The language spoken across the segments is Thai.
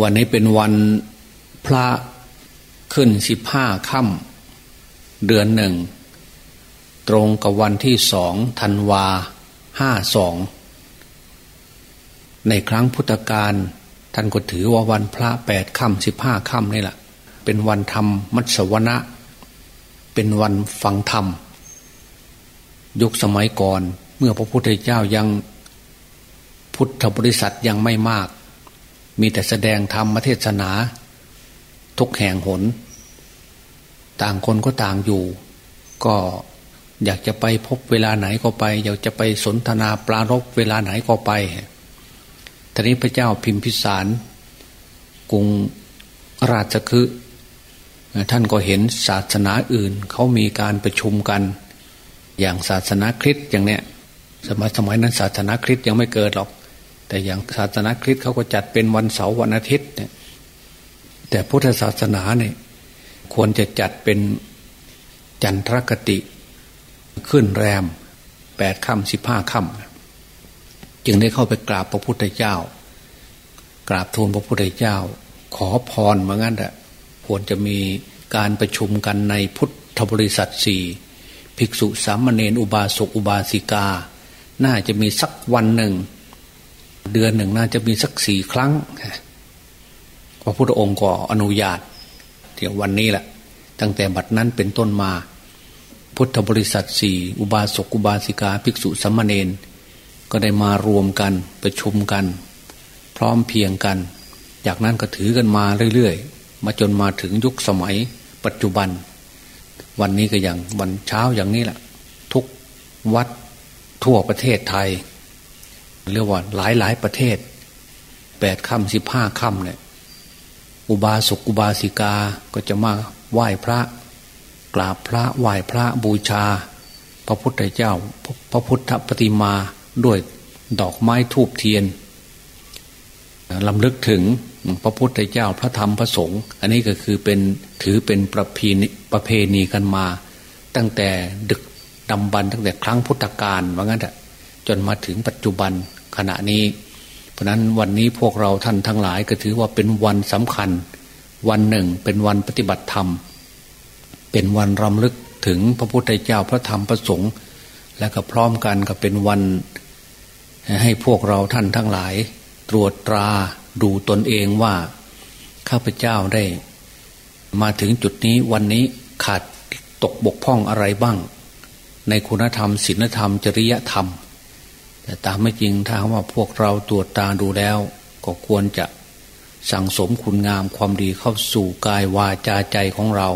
วันนี้เป็นวันพระขึ้นสิบห้าค่ำเดือนหนึ่ง ตรงกับวันที่สองธันวาห้าสอง ในครั้งพุทธกาลท่านก็ถือว่าวันพระแปดค่ำสิบห้าค่ำนี่แหละ เป็นวันธรรมมัสวนะ เป็นวันฟังธรรม ยุคสมัยก่อนเมื่อพระพุทธเจ้ายังพุทธบริษัทยังไม่มาก มีแต่แสดงธรรมเทศนา ทุกแห่งหน ต่างคนก็ต่างอยู่ ก็อยากจะไปพบเวลาไหนก็ไป อยากจะไปสนทนาปลารบเวลาไหนก็ไปทีนี้พระเจ้าพิมพิสารกรุงราชคือท่านก็เห็นศาสนาอื่น เขามีการประชุมกัน อย่างศาสนาคริสต์อย่างเนี้ยสมัยสมัยนั้นศาสนาคริสต์ยังไม่เกิดหรอก แต่อย่างศาสนาคริสต์เขาก็จัดเป็นวันเสาร์วันอาทิตย์เนี่ยแต่พุทธศาสนาเนี่ยควรจะจัดเป็นจันทรคติ ขึ้นแรมแปดค่ำสิบห้าค่ำจึงได้เข้าไปกราบพระพุทธเจ้า กราบทูลพระพุทธเจ้า ขอพรเหมือนกันแหละควรจะมีการประชุมกันในพุทธบริษัทสี่ภิกษุสามเณรอุบาสกอุบาสิกา น่าจะมีสักวันหนึ่ง เดือนหนึ่งน่าจะมีสักสี่ครั้งพระพุทธองค์ก็อนุญาตเที่ยววันนี้แหละตั้งแต่บัดนั้นเป็นต้นมา พุทธบริษัทสี่อุบาสกอุบาสิกาภิกษุสามเณรก็ได้มารวมกันประชุมกัน พร้อมเพียงกัน จากนั้นก็ถือกันมาเรื่อยๆ มาจนมาถึงยุคสมัยปัจจุบัน วันนี้ก็อย่างวันเช้าอย่างนี้แหละทุกวัดทั่วประเทศไทย เรียกว่าหลายหลายประเทศแปดค่ำสิบห้าค่ำเนี่ยอุบาสกอุบาสิกาก็จะมาไหว้พระ กราบพระไหว้พระบูชา พระพุทธเจ้า พระพุทธปฏิมาด้วยดอกไม้ทูบเทียนลำลึกถึงพระพุทธเจ้าพระธรรมพระสงฆ์อันนี้ก็คือเป็นถือเป็นประเพณีประเพณีกันมา ตั้งแต่ดึกดำบรรตั้งแต่ครั้งพุทธกาลว่างั้นแหะ จนมาถึงปัจจุบันขณะนี้ เพราะนั้นวันนี้พวกเราท่านทั้งหลายก็ถือว่าเป็นวันสำคัญ วันหนึ่งเป็นวันปฏิบัติธรรม เป็นวันรำลึกถึงพระพุทธเจ้าพระธรรมพระสงฆ์และก็พร้อมกันก็เป็นวัน ให้พวกเราท่านทั้งหลาย ตรวจตราดูตนเองว่า ข้าพเจ้าได้ มาถึงจุดนี้วันนี้ขาดตกบกพร่องอะไรบ้าง ในคุณธรรมศีลธรรม จริยธรรม แต่ตามไม่จริงถ้าว่าพวกเราตรวจตาดูแล้ว ก็ควรจะสั่งสมคุณงามความดีเข้าสู่กายวาจาใจของเรา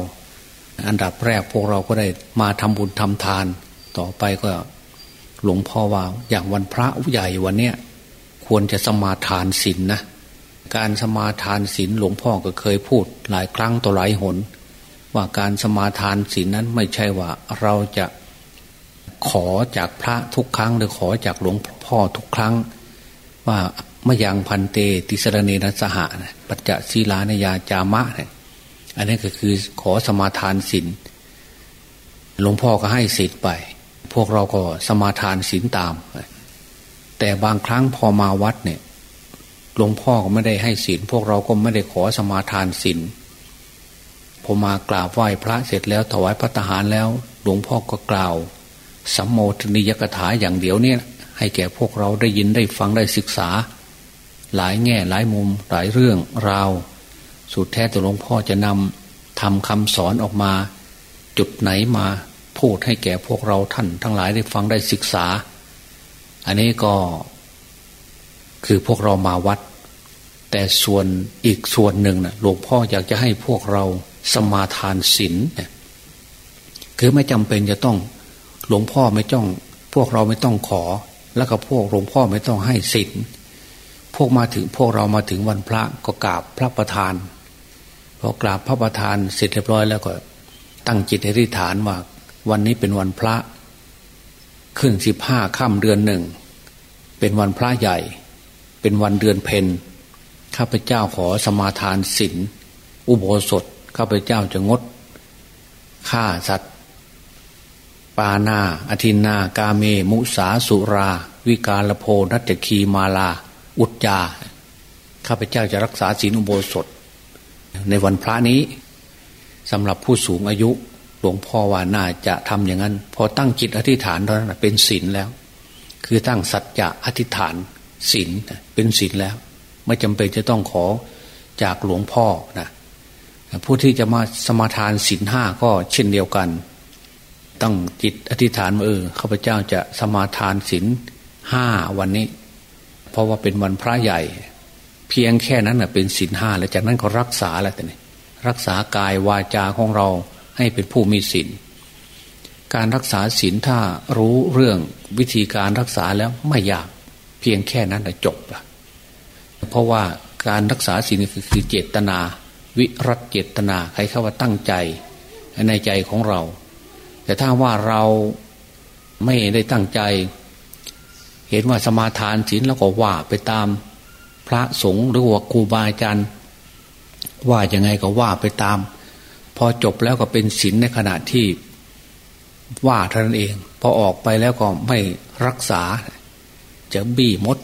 อันดับแรกพวกเราก็ได้มาทำบุญทำทาน ต่อไปก็หลวงพ่อว่าอย่างวันพระใหญ่วันเนี้ยควรจะสมาทานศีลนนะการสมาทานศีลหลวงพ่อก็เคยพูดหลายครั้งต่อหลายหน ว่าการสมาทานศีลนั้นไม่ใช่ว่าเราจะ ขอจากพระทุกครั้ง หรือขอจากหลวงพ่อทุกครั้ง ว่ามยังพันเต ติสรเนนสหะปัจจศีลานยาจามะเนี่ยอันนี้ก็คือขอสมาทานศีลหลวงพ่อก็ให้ศีลไป พวกเราก็สมาทานศีลตาม แต่บางครั้งพอมาวัดเนี่ยหลวงพ่อก็ไม่ได้ให้ศีลพวกเราก็ไม่ได้ขอสมาทานศีลพอมากราบไหว้พระเสร็จแล้วถวายพระทหารแล้ว หลวงพ่อก็กล่าว สัมโมทนิยกถาอย่างเดียวเนี่ยให้แก่พวกเราได้ยินได้ฟังได้ศึกษา หลายแง่หลายมุมหลายเรื่องราวสุดแท้ตัวหลวงพ่อจะนำทำคำสอนออกมา จุดไหนมาพูดให้แก่พวกเราท่าน ทั้งหลายได้ฟังได้ศึกษา อันนี้ก็คือพวกเรามาวัด แต่ส่วนอีกส่วนหนึ่งนะหลวงพ่ออยากจะให้พวกเราสมาทานศีลคือไม่จำเป็นจะต้อง หลวงพ่อไม่ต้อง พวกเราไม่ต้องขอ แล้วก็พวกหลวงพ่อไม่ต้องให้ศีลพวกมาถึงพวกเรามาถึงวันพระก็กราบพระประธานพอกราบพระประธานเสร็จเรียบร้อยแล้วก็ ตั้งจิตอธิษฐานว่า วันนี้เป็นวันพระ ขึ้นสิบห้าค่ำเดือนหนึ่ง เป็นวันพระใหญ่ เป็นวันเดือนเพนข้าพเจ้าขอสมาทานศีลอุโบสถ ข้าพเจ้าจะงดฆ่าสัตว์ ปานาอธินากาเม มุสาสุรา วิกาลโพนัตคีมาลา อุจจาข้าพเจ้าจะรักษาศีลอุโบสถ ในวันพระนี้สำหรับผู้สูงอายุหลวงพ่อว่าน่าจะทำอย่างนั้น พอตั้งจิตอธิษฐานเท่านั้นเป็นศีลแล้ว คือตั้งสัจจะอธิษฐานศีลเป็นศีลแล้ว ไม่จำเป็นจะต้องขอจากหลวงพ่อนะผู้ที่จะมาสมาทานศีลห้าก็เช่นเดียวกัน ตั้งจิตอธิษฐานว่าเออข้าพเจ้าจะสมาทานศีลห้าวันนี้ เพราะว่าเป็นวันพระใหญ่ เพียงแค่นั้นเป็นศีลห้าแล้วจากนั้นก็รักษาแล้วแต่นี่รักษากายวาจาของเราให้เป็นผู้มีศีลการรักษาศีลถ้ารู้เรื่องวิธีการรักษาแล้วไม่ยากเพียงแค่นั้นจบละเพราะว่าการรักษาศีลคือเจตนา วิรัตเจตนาใครเข้าว่าตั้งใจในใจของเรา แต่ถ้าว่าเราไม่ได้ตั้งใจ เห็นว่าสมาทานศีลแล้วก็ว่าไปตามพระสงฆ์หรือว่าครูบาอาจารย์ว่ายังไงก็ว่าไปตาม พอจบแล้วก็เป็นศีลในขณะที่ว่าเท่านั้นเอง พอออกไปแล้วก็ไม่รักษา จะบี้มด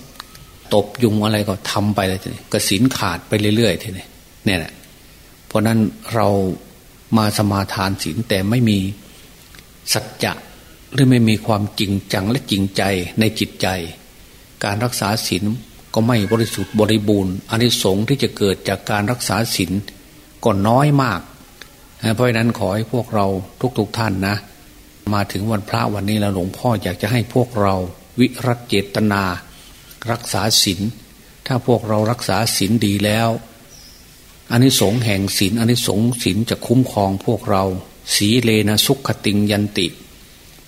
ตบยุงอะไรก็ทำไปเลยทีนี้ก็ศีลขาดไปเรื่อยๆทีนี้เนี่ยแหละเพราะนั้นเรามาสมาทานศีลแต่ไม่มี สัจจะหรือไม่มีความจริงจังและจริงใจในจิตใจ การรักษาศีลก็ไม่บริสุทธิ์บริบูรณ์อานิสงส์ที่จะเกิดจากการรักษาศีลก็น้อยมาก เพราะนั้นขอให้พวกเราทุกๆทท่านนะ มาถึงวันพระวันนี้แล้วหลวงพ่ออยากจะให้พวกเราวิรัตเจตนา รักษาศีลถ้าพวกเรารักษาศีลดีแล้วอานิสงส์แห่งศีลอานิสงส์ศีลจะคุ้มครองพวกเรา สีเลนะสุขติงยันติ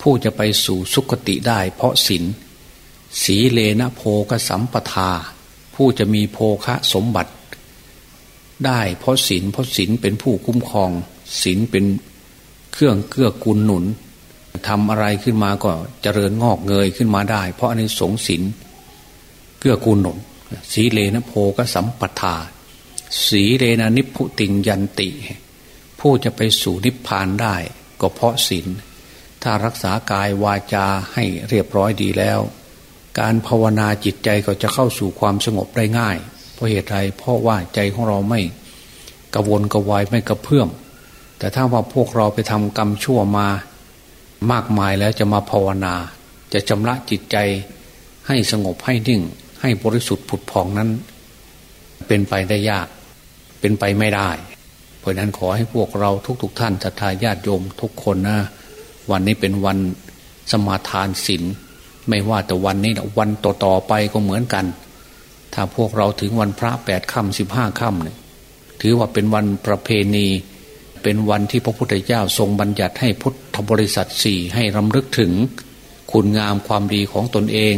ผู้จะไปสู่สุขติได้ เพราะศีลสีเลนะโพกสัมปทา ผู้จะมีโภคะสมบัติ ได้เพราะศีลเพราะศีลเป็นผู้คุ้มครองศีลเป็นเครื่องเกื้อกูลหนุนทำอะไรขึ้นมาก็เจริญงอกเงยขึ้นมาได้ เพราะอันนี้สงศีลเกื้อกูลหนุน สีเลนะโพกสัมปทา สีเลนะนิพุติงยันติ ผู้จะไปสู่นิพพานได้ ก็เพราะศีลถ้ารักษากายวาจาให้เรียบร้อยดีแล้ว การภาวนาจิตใจก็จะเข้าสู่ความสงบได้ง่าย เพราะเหตุไรเพราะว่าใจของเราไม่กระวนกระวายไม่กระเพื่อมแต่ถ้าว่าพวกเราไปทำกรรมชั่วมามากมายแล้วจะมาภาวนา จะชำระจิตใจให้สงบให้นิ่ง ให้บริสุทธิ์ผุดผ่องนั้น เป็นไปได้ยาก เป็นไปไม่ได้ เพราะนั้นขอให้พวกเราทุกๆทท่านศรัทธาญาติโยมทุกคนนะวันนี้เป็นวันสมาทานศีลไม่ว่าแต่วันนี้นะวันต่อๆไปก็เหมือนกัน ถ้าพวกเราถึงวันพระแปดค่ำสิบห้าค่ำเนี่ยถือว่าเป็นวันประเพณี เป็นวันที่พระพุทธเจ้าทรงบัญญัติให้พุทธบริษัทสี่ให้รำลึกถึง คุณงามความดีของตนเอง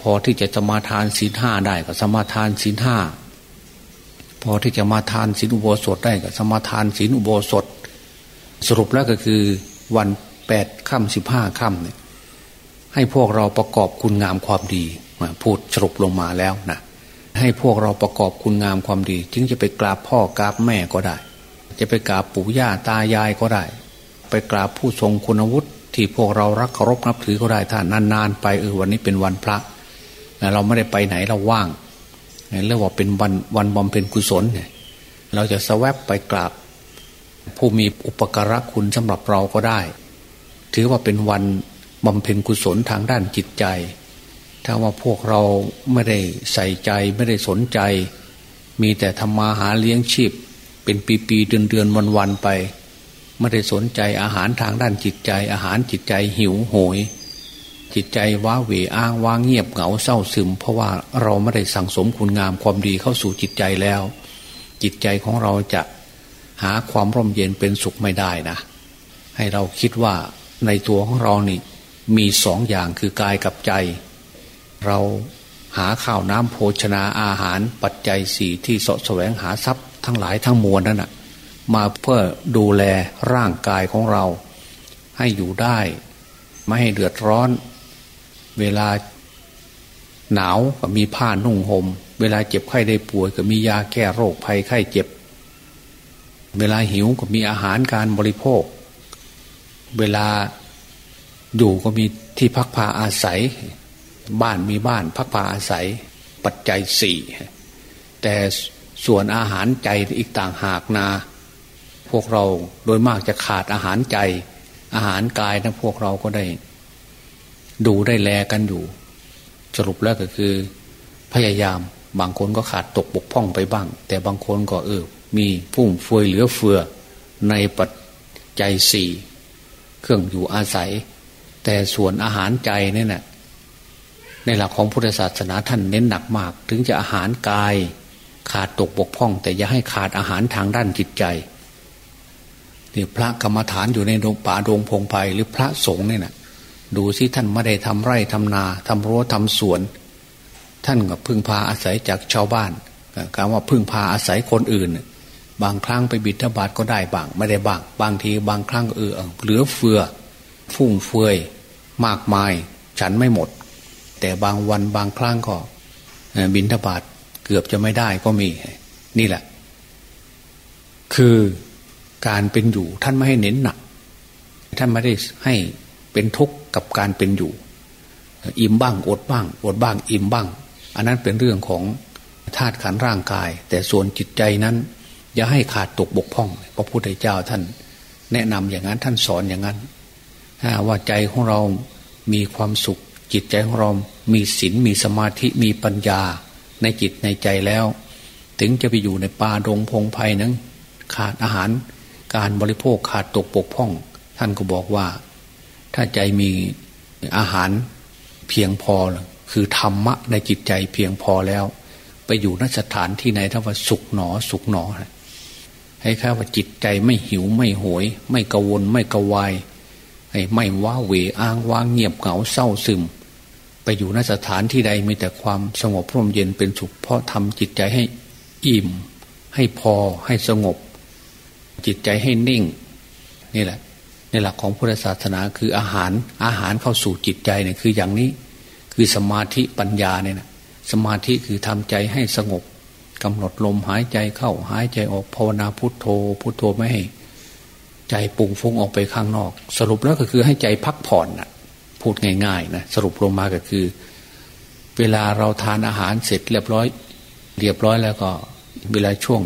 พอที่จะสมาทานศีลห้าได้ก็สมาทานศีลห้า พอที่จะมาทานศีลอุโบสถได้ก็สมาทานศีลอุโบสถ สรุปแล้วก็คือวันแปดค่ำสิบห้าค่ำเนี่ยให้พวกเราประกอบคุณงามความดีพูดสรุปลงมาแล้วนะให้พวกเราประกอบคุณงามความดี จึงจะไปกราบพ่อกราบแม่ก็ได้ จะไปกราบปู่ย่าตายายก็ได้ ไปกราบผู้ทรงคุณวุฒิที่พวกเรารักเคารพนับถือก็ได้ถ้านานๆไปเออวันนี้เป็นวันพระเราไม่ได้ไปไหนเราว่าง เรียกว่าเป็นวันวันบำเพ็ญกุศลเนี่ยเราจะสวบไปกราบ ผู้มีอุปการะคุณสำหรับเราก็ได้ ถือว่าเป็นวันบำเพ็ญกุศลทางด้านจิตใจ ถ้าว่าพวกเราไม่ได้ใส่ใจไม่ได้สนใจ มีแต่ทำมาหาเลี้ยงชีพ เป็นปีๆเดือนๆวันๆไป ไม่ได้สนใจอาหารทางด้านจิตใจ อาหารจิตใจหิวโหย จิตใจว้าเหวอ้างว้างเงียบเหงาเศร้าซึม เพราะว่าเราไม่ได้สั่งสมคุณงามความดีเข้าสู่จิตใจแล้ว จิตใจของเราจะหาความร่มเย็นเป็นสุขไม่ได้นะ ให้เราคิดว่าในตัวของเรานี่มีสองอย่างคือกายกับใจ เราหาข้าวน้ำโภชนาอาหารปัจจัยสี่ที่สะแสวงหาทรัพย์ทั้งหลายทั้งมวลนั่นนะมาเพื่อดูแลร่างกายของเรา ให้อยู่ได้ ไม่ให้เดือดร้อน เวลาหนาวก็มีผ้านุ่งหม่มเวลาเจ็บไข้ได้ป่วยก็มียาแก้โรคภัยไข้เจ็บ เวลาหิวก็มีอาหารการบริโภค เวลาอยู่ก็มีที่พักพาอาศัย บ้านมีบ้านพักพาอาศัย ปัจจัยสี่แต่ส่วนอาหารใจอีกต่างหากนา พวกเราโดยมากจะขาดอาหารใจ อาหารกายนะพวกเราก็ได้ ดูได้แลกันอยู่ สรุปแล้วก็คือ พยายามบางคนก็ขาดตกบกพร่องไปบ้าง แต่บางคนก็เออ มีฟุ่มเฟือยเหลือเฟือ ในปัจจัยสี่เครื่องอยู่อาศัย แต่ส่วนอาหารใจเนี่ยนะในหลักของพุทธศาสนาท่านเน้นหนักมาก ถึงจะอาหารกาย ขาดตกบกพร่อง แต่อย่าให้ขาดอาหารทางด้านจิตใจนี่พระกรรมฐานอยู่ในดงป่าดงพงไพ่หรือพระสงฆ์เนี่ยนะ ดูสิท่านไม่ได้ทำไร่ทำนาทำรั้วทำสวน ท่านก็พึ่งพาอาศัยจากชาวบ้านคำว่าพึ่งพาอาศัยคนอื่น บางครั้งไปบิดาบาทก็ได้บาง ไม่ได้บาง บางทีบางครั้งเออเหลือเฟือ ฟุ่มเฟือย มากมาย ฉันไม่หมด แต่บางวันบางครั้งก็บินทบาทเกือบจะไม่ได้ก็มี นี่แหละ คือการเป็นอยู่ท่านไม่ให้เน้นหนัก ท่านไม่ได้ให้ เป็นทุกข์กับการเป็นอยู่ อิ่มบ้างอดบ้าง อดบ้าง อิ่มบ้าง อันนั้นเป็นเรื่องของธาตุขันร่างกาย แต่ส่วนจิตใจนั้น อย่าให้ขาดตกบกพร่อง พระพุทธเจ้าท่าน แนะนำอย่างนั้นท่านสอนอย่างนั้นว่าใจของเรามีความสุข จิตใจของเรา มีศีลมีสมาธิมีปัญญาในจิตในใจแล้ว ถึงจะไปอยู่ในป่าดงพงไพ่นั้นขาดอาหารการบริโภคขาดตกปกพ่อง ท่านก็บอกว่า ถ้าใจมีอาหารเพียงพอ คือธรรมะในจิตใจเพียงพอแล้ว ไปอยู่นสถานที่ไหนถ้าว่าสุขหนอสุขหนอ ให้ค่าว่าจิตใจไม่หิวไม่โหย ไม่กวนไม่กวายไม่ว้าเหวอ้างว้างเงียบเหงาเศร้าซึม ไปอยู่นสถานที่ใดมีแต่ความสงบร่มเย็นเป็นสุขเพราะทำจิตใจให้อิ่ม ให้พอให้สงบ จิตใจให้นิ่ง นี่แหละ ในหลักของพุทธศาสนาคืออาหารอาหารเข้าสู่จิตใจเนี่ยคืออย่างนี้คือสมาธิปัญญาเนี่ยนะสมาธิคือทำใจให้สงบกำหนดลมหายใจเข้าหายใจออกภาวนาพุทโธ พุทโธไม่ให้ ใจปุ่งฟุ้งออกไปข้างนอก สรุปแล้วก็คือให้ใจพักผ่อนนะพูดง่ายๆนะสรุปลงมาก็คือ เวลาเราทานอาหารเสร็จเรียบร้อย เรียบร้อยแล้วก็ เวลาช่วง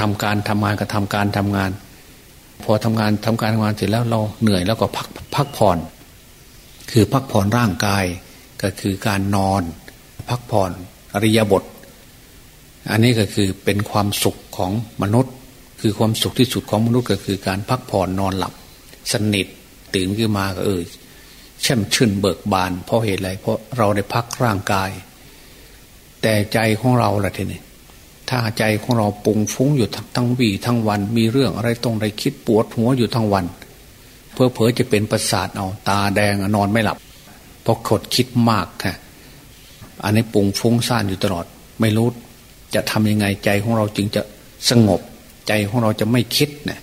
ทำการทำงานก็ทำการทำงาน พอทำงานทำการทำงานเสร็จแล้วเราเหนื่อยแล้วก็พักพักผ่อน คือพักผ่อนร่างกายก็คือการนอน พักผ่อนอริยบท อันนี้ก็คือเป็นความสุขของมนุษย์ คือความสุขที่สุดของมนุษย์ก็คือการพักผ่อนนอนหลับ สนิทตื่นขึ้นมาก็เออแช่มชื่นเบิกบานเพราะเหตุอะไรเพราะเราได้พักร่างกาย แต่ใจของเราล่ะทีนี้ ถ้าใจของเราปุงฟุ้งอยู่ทั้งวีทั้งวัน มีเรื่องอะไรตรงใดคิดปวดหัวอยู่ทั้งวัน เพื่อเผอจะเป็นประสาทเอาตาแดงนอนไม่หลับเพราะขดคิดมากค่ะอันนี้ปุงฟุ้งซ่านอยู่ตลอด ไม่รู้จะทำยังไงใจของเราจึงจะสงบ ใจของเราจะไม่คิดนะ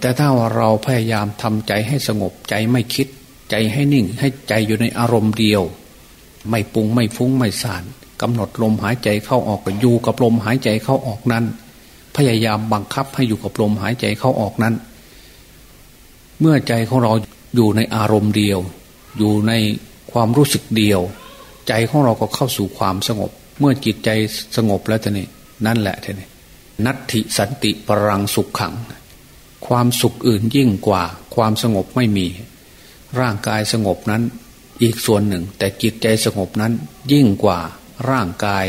แต่ถ้าว่าเราพยายามทำใจให้สงบใจไม่คิด ใจให้นิ่ง ให้ใจอยู่ในอารมณ์เดียว ไม่ปุงไม่ฟุ้งไม่สาน กำหนดลมหายใจเข้าออกอยู่กับลมหายใจเข้าออกนั้น พยายามบังคับให้อยู่กับลมหายใจเข้าออกนั้น เมื่อใจของเราอยู่ในอารมณ์เดียว อยู่ในความรู้สึกเดียว ใจของเราก็เข้าสู่ความสงบ เมื่อจิตใจสงบแล้วท่านี่นั่นแหละท่านี่นัตถิสันติปรังสุขขัง ความสุขอื่นยิ่งกว่า ความสงบไม่มี ร่างกายสงบนั้นอีกส่วนหนึ่ง แต่จิตใจสงบนั้นยิ่งกว่า ร่างกาย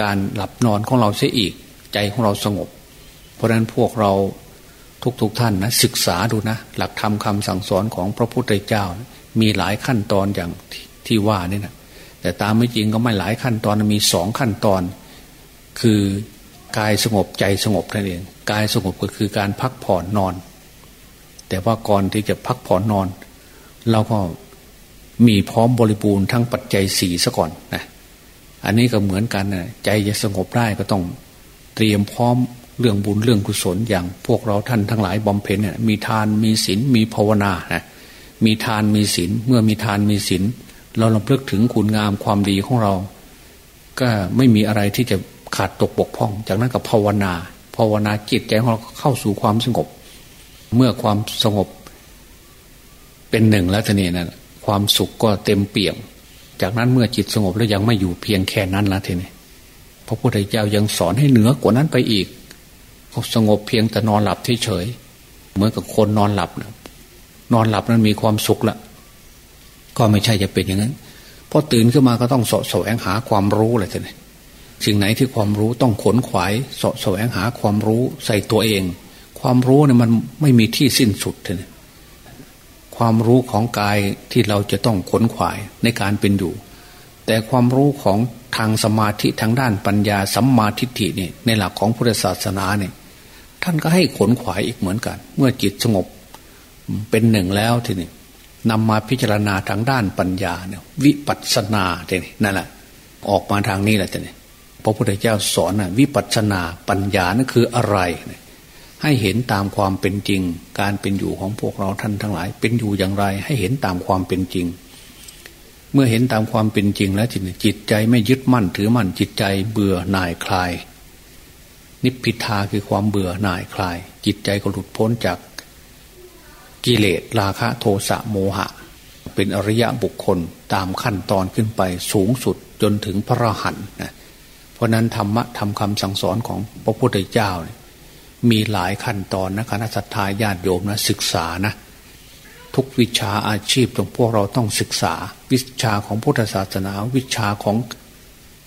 การหลับนอนของเราเสียอีก ใจของเราสงบ เพราะฉะนั้นพวกเราทุกๆทท่านนะศึกษาดูนะ หลักธรรมคาสั่งสอนของพระพุทธเจ้า มีหลายขั้นตอนอย่างที่ว่านี่นะแต่ตามไม่จริงก็ไม่หลายขั้นตอนมีสองขั้นตอน คือกายสงบใจสงบนั่นเองกายสงบก็คือการพักผ่อนนอน แต่ว่าก่อนที่จะพักผ่อนนอน เราก็มีพร้อมบริบูรณ์ทั้งปัจจัยสี่ซะก่อนนะ อันนี้ก็เหมือนกันนะใจจะสงบได้ก็ต้องเตรียมพร้อมเรื่องบุญเรื่องกุศลอย่างพวกเราท่านทั้งหลายบำเพ็ญเนี่ยมีทานมีศีลมีภาวนานะมีทานมีศีลเมื่อมีทานมีศีลเราลำลึกถึงคุณงามความดีของเรา ก็ไม่มีอะไรที่จะขาดตกบกพร่อง จากนั้นก็ภาวนา ภาวนาจิตใจของเราเข้าสู่ความสงบ เมื่อความสงบเป็นหนึ่งแล้วทีนี้นะความสุขก็เต็มเปี่ยม จากนั้นเมื่อจิตสงบแล้วยังไม่อยู่เพียงแค่นั้นละทีนี้พระพุทธเจ้ายังสอนให้เหนือกว่านั้นไปอีกสงบเพียงแต่นอนหลับเฉยเหมือนกับคนนอนหลับนอนหลับนั้นมีความสุขละก็ไม่ใช่จะเป็นอย่างนั้นพอตื่นขึ้นมาก็ต้องสะแสวงหาความรู้อะไรท่านสิ่งไหนที่ความรู้ต้องขนขวายสะแสวงหาความรู้ใส่ตัวเอง ความรู้เนี่ยมันไม่มีที่สิ้นสุดเลย ความรู้ของกายที่เราจะต้องขนขวายในการเป็นอยู่ แต่ความรู้ของทางสมาธิทางด้านปัญญาสัมมาทิฏฐินี่ในหลักของพุทธศาสนาเนี่ยท่านก็ให้ขนขวายอีกเหมือนกัน เมื่อจิตสงบเป็นหนึ่งแล้วทีนี้นำมาพิจารณาทางด้านปัญญาเนี่ยวิปัสสนาทีนี้นั่นแหละออกมาทางนี้แหละทีนี้พระพุทธเจ้าสอนนะวิปัสสนาปัญญานั่นคืออะไร ให้เห็นตามความเป็นจริง การเป็นอยู่ของพวกเราท่านทั้งหลาย เป็นอยู่อย่างไร ให้เห็นตามความเป็นจริง เมื่อเห็นตามความเป็นจริงแล้วจิตจิตใจไม่ยึดมั่นถือมั่นจิตใจเบื่อหน่ายคลาย นิพพิทาคือความเบื่อหน่ายคลาย จิตใจก็หลุดพ้นจากกิเลสราคะโทสะโมหะ เป็นอริยะบุคคลตามขั้นตอนขึ้นไปสูงสุดจนถึงพระรหันต์นะเพราะนั้นธรรมะทำคำสั่งสอนของพระพุทธเจ้าเนี่ย มีหลายขั้นตอนนะคณะสัตยาญาติโยมนะศึกษานะทุกวิชาอาชีพของพวกเราต้องศึกษา วิชาของพุทธศาสนา วิชาของ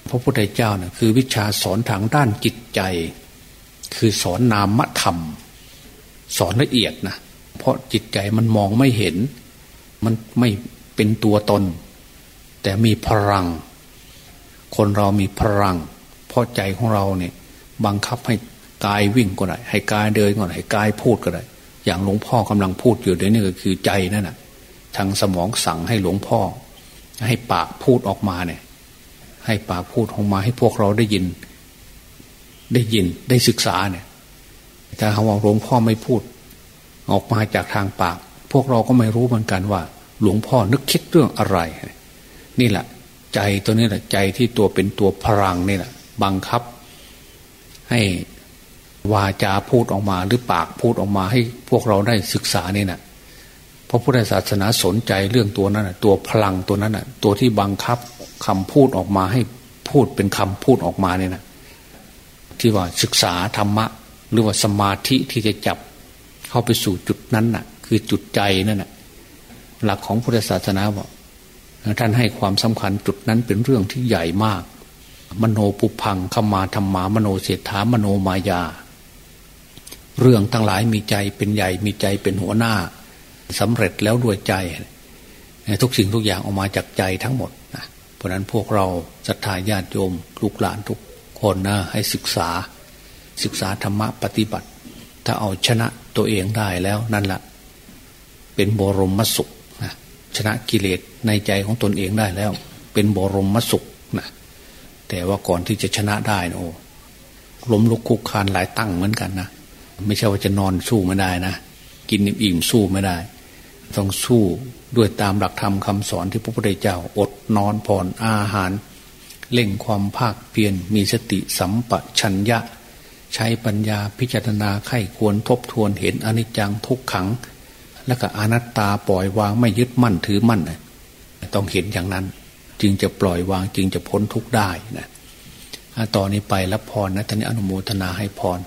พระพุทธเจ้าเนะ่ยคือวิชาสอนทางด้านจิตใจ คือสอนนามธรรม สอนละเอียดนะเพราะจิตใจมันมองไม่เห็น มันไม่เป็นตัวตน แต่มีพลัง คนเรามีพลัง เพราะใจของเราเนี่ยบังคับให้ กายวิ่งก็ได้ ให้กายเดินก็ได้ให้กายพูดก็ได้ อย่างหลวงพ่อกำลังพูดอยู่เดี๋ยวนี้ก็คือใจนั่นแหะทางสมองสั่งให้หลวงพ่อ ให้ปากพูดออกมาเนี่ย ให้ปากพูดออกมาให้พวกเราได้ยิน ได้ยินได้ศึกษาเนี่ยแต่คำว่าหลวงพ่อไม่พูด ออกมาจากทางปาก พวกเราก็ไม่รู้เหมือนกันว่า หลวงพ่อนึกคิดเรื่องอะไร นี่แหละ ใจตัวนี้แหละใจที่ตัวเป็นตัวพลังนี่แหละบังคับ ให้ วาจาพูดออกมาหรือปากพูดออกมาให้พวกเราได้ศึกษานี่นะพระพุทธศาสนาสนใจเรื่องตัวนั้นตัวพลังตัวนั้นตัวที่บังคับคำพูดออกมาให้พูดเป็นคำพูดออกมาเนี่ยนะที่ว่าศึกษาธรรมะ หรือว่าสมาธิที่จะจับเข้าไปสู่จุดนั้นน่ะ คือจุดใจนั่นน่ะหลักของพุทธศาสนาบอกท่านให้ความสำคัญจุดนั้นเป็นเรื่องที่ใหญ่มาก มโนปุพังขมาธรรมามโนเศรษฐามโนมายา เรื่องทั้งหลายมีใจเป็นใหญ่มีใจเป็นหัวหน้าสำเร็จแล้วด้วยใจ ทุกสิ่งทุกอย่างออกมาจากใจทั้งหมดนะเพราะนั้นพวกเราศรัทธาญาติโยมลูกหลานทุกคนนะให้ศึกษา ศึกษาธรรมะปฏิบัติ ถ้าเอาชนะตัวเองได้แล้วนั่นแหละเป็นบรมมสุขนะชนะกิเลสในใจของตนเองได้แล้ว เป็นบรมมสุขนะแต่ว่าก่อนที่จะชนะได้นะโอ้ล้มลุกคุกคานหลายตั้งเหมือนกันนะ ไม่ใช่ว่าจะนอนสู้ไม่ได้นะ กินอิ่มสู้ไม่ได้ ต้องสู้ด้วยตามหลักธรรมคาสอนที่พระพุทธเจ้าอดนอนผ่อนอาหาร เล่งความภาคเพียรมีสติสัมปชัญญะ ใช้ปัญญาพิจารณาไข้ควรทบทวนเห็นอนิจจังทุกขัง และก็อนัตตาปล่อยวางไม่ยึดมั่นถือมั่นต้องเห็นอย่างนั้น จึงจะปล่อยวางจึงจะพ้นทุกได้นะต่อนนี้ไปรับพรนะท่านอนุโมทนาให้พร